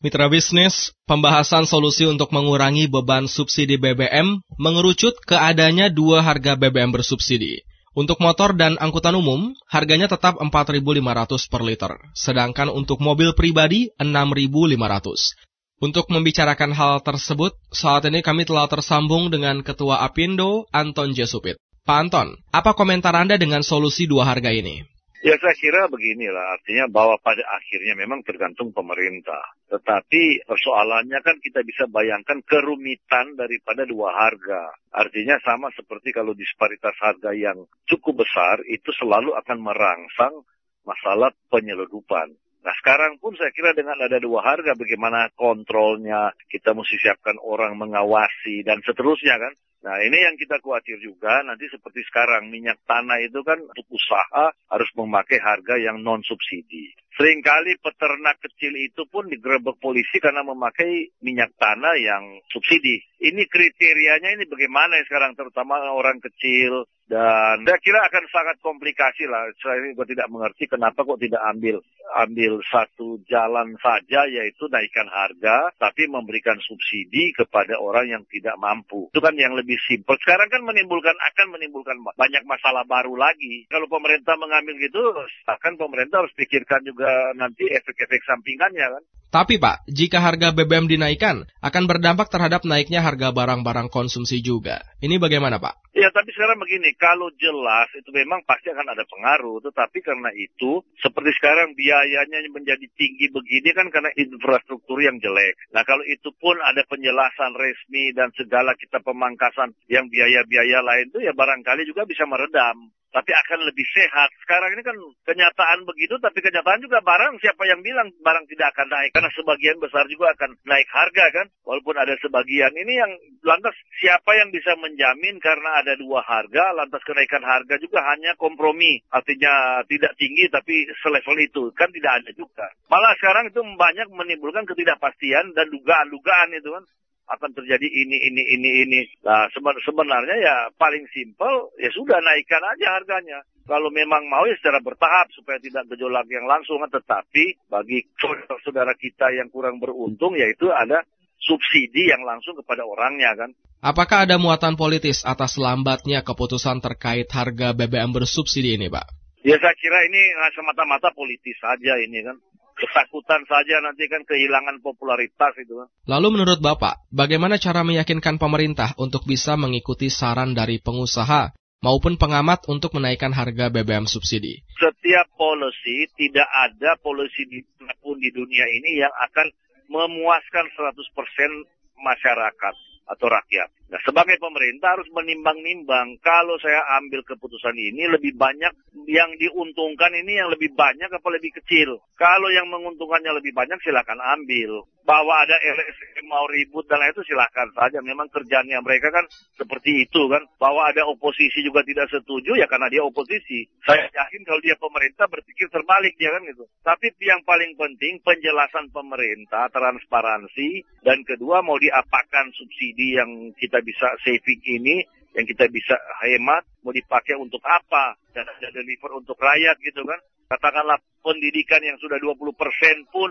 Mitra bisnis, pembahasan solusi untuk mengurangi beban subsidi BBM mengerucut ke adanya dua harga BBM bersubsidi. Untuk motor dan angkutan umum, harganya tetap 4.500 per liter, sedangkan untuk mobil pribadi 6.500. Untuk membicarakan hal tersebut, saat ini kami telah tersambung dengan Ketua Apindo, Anton Jesupit. Pak Anton, apa komentar Anda dengan solusi dua harga ini? Ya saya kira beginilah, artinya bahwa pada akhirnya memang tergantung pemerintah. Tetapi persoalannya kan kita bisa bayangkan kerumitan daripada dua harga. Artinya sama seperti kalau disparitas harga yang cukup besar itu selalu akan merangsang masalah penyeludupan. Nah sekarang pun saya kira dengan ada dua harga bagaimana kontrolnya, kita mesti siapkan orang mengawasi dan seterusnya kan. Nah ini yang kita khawatir juga nanti seperti sekarang minyak tanah itu kan untuk usaha harus memakai harga yang non subsidi. Seringkali peternak kecil itu pun digerebek polisi karena memakai minyak tanah yang subsidi. Ini kriterianya ini bagaimana sekarang terutama orang kecil dan saya kira akan sangat komplikasi lah. Saya juga tidak mengerti kenapa kok tidak ambil ambil satu jalan saja yaitu naikkan harga tapi memberikan subsidi kepada orang yang tidak mampu. Itu kan yang lebih simpel. Sekarang kan menimbulkan akan menimbulkan banyak masalah baru lagi. Kalau pemerintah mengambil gitu, akan pemerintah harus pikirkan juga nanti efek-efek sampingannya kan. Tapi Pak, jika harga BBM dinaikkan, akan berdampak terhadap naiknya harga barang-barang konsumsi juga. Ini bagaimana Pak? Ya, tapi sekarang begini, kalau jelas itu memang pasti akan ada pengaruh. Tetapi karena itu, seperti sekarang biayanya menjadi tinggi begini kan karena infrastruktur yang jelek. Nah, kalau itu pun ada penjelasan resmi dan segala kita pemangkasan yang biaya-biaya lain itu ya barangkali juga bisa meredam. Tapi akan lebih sehat. Sekarang ini kan kenyataan begitu, tapi kenyataan juga barang. Siapa yang bilang barang tidak akan naik? Karena sebagian besar juga akan naik harga kan, walaupun ada sebagian ini yang lantas siapa yang bisa menjamin karena ada dua harga, lantas kenaikan harga juga hanya kompromi, artinya tidak tinggi tapi selevel itu. Kan tidak ada juga. Malah sekarang itu banyak menimbulkan ketidakpastian dan dugaan-dugaan itu kan akan terjadi ini, ini, ini, ini. Nah, sebenarnya ya paling simpel, ya sudah naikkan aja harganya. Kalau memang mau ya secara bertahap supaya tidak gejolak yang langsung. Tetapi bagi saudara-saudara kita yang kurang beruntung, yaitu ada subsidi yang langsung kepada orangnya kan. Apakah ada muatan politis atas lambatnya keputusan terkait harga BBM bersubsidi ini, Pak? Ya saya kira ini semata-mata politis saja ini kan ketakutan saja nanti kan kehilangan popularitas itu. Kan. Lalu menurut Bapak, bagaimana cara meyakinkan pemerintah untuk bisa mengikuti saran dari pengusaha maupun pengamat untuk menaikkan harga BBM subsidi? Setiap polisi, tidak ada polisi di pun di dunia ini yang akan memuaskan 100% masyarakat atau rakyat. Nah, sebagai pemerintah harus menimbang-nimbang. Kalau saya ambil keputusan ini lebih banyak yang diuntungkan ini yang lebih banyak apa lebih kecil. Kalau yang menguntungkannya lebih banyak silakan ambil. Bahwa ada LSM mau ribut dan lain itu silakan saja. Memang kerjanya mereka kan seperti itu kan. Bahwa ada oposisi juga tidak setuju ya karena dia oposisi. Saya yakin kalau dia pemerintah berpikir terbalik ya kan gitu. Tapi yang paling penting penjelasan pemerintah, transparansi dan kedua mau diapakan subsidi yang kita bisa saving ini yang kita bisa hemat mau dipakai untuk apa dan ada deliver untuk rakyat gitu kan. Katakanlah pendidikan yang sudah 20% pun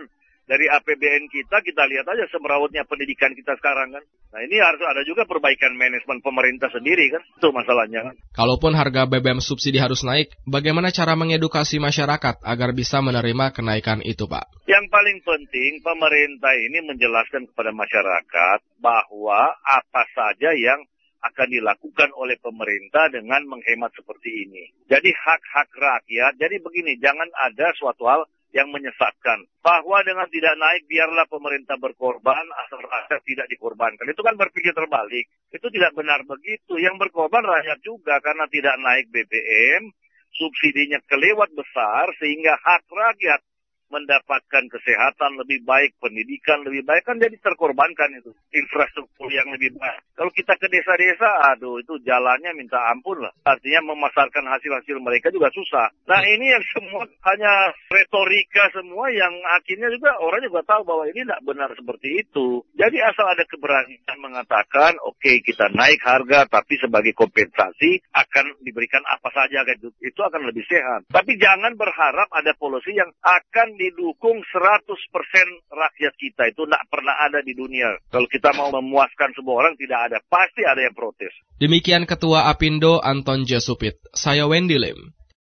dari APBN kita, kita lihat aja semerawutnya pendidikan kita sekarang kan. Nah ini harus ada juga perbaikan manajemen pemerintah sendiri kan. Itu masalahnya kan. Kalaupun harga BBM subsidi harus naik, bagaimana cara mengedukasi masyarakat agar bisa menerima kenaikan itu Pak? Yang paling penting pemerintah ini menjelaskan kepada masyarakat bahwa apa saja yang akan dilakukan oleh pemerintah dengan menghemat seperti ini. Jadi hak-hak rakyat, jadi begini, jangan ada suatu hal yang menyesatkan. Bahwa dengan tidak naik biarlah pemerintah berkorban asal rakyat tidak dikorbankan. Itu kan berpikir terbalik. Itu tidak benar begitu. Yang berkorban rakyat juga karena tidak naik BBM, subsidinya kelewat besar sehingga hak rakyat mendapatkan kesehatan lebih baik, pendidikan lebih baik, kan jadi terkorbankan itu. Infrastruktur yang lebih baik. Kalau kita ke desa-desa, aduh itu jalannya minta ampun lah. Artinya memasarkan hasil-hasil mereka juga susah. Nah ini yang semua hanya retorika semua yang akhirnya juga orang juga tahu bahwa ini tidak benar seperti itu. Jadi asal ada keberanian mengatakan, oke okay, kita naik harga, tapi sebagai kompensasi akan diberikan apa saja, gitu. itu akan lebih sehat. Tapi jangan berharap ada polisi yang akan didukung 100% rakyat kita. Itu tidak pernah ada di dunia. Kalau kita mau memuaskan sebuah orang, tidak ada. Pasti ada yang protes. Demikian Ketua Apindo Anton Jesupit. Saya Wendy Lim.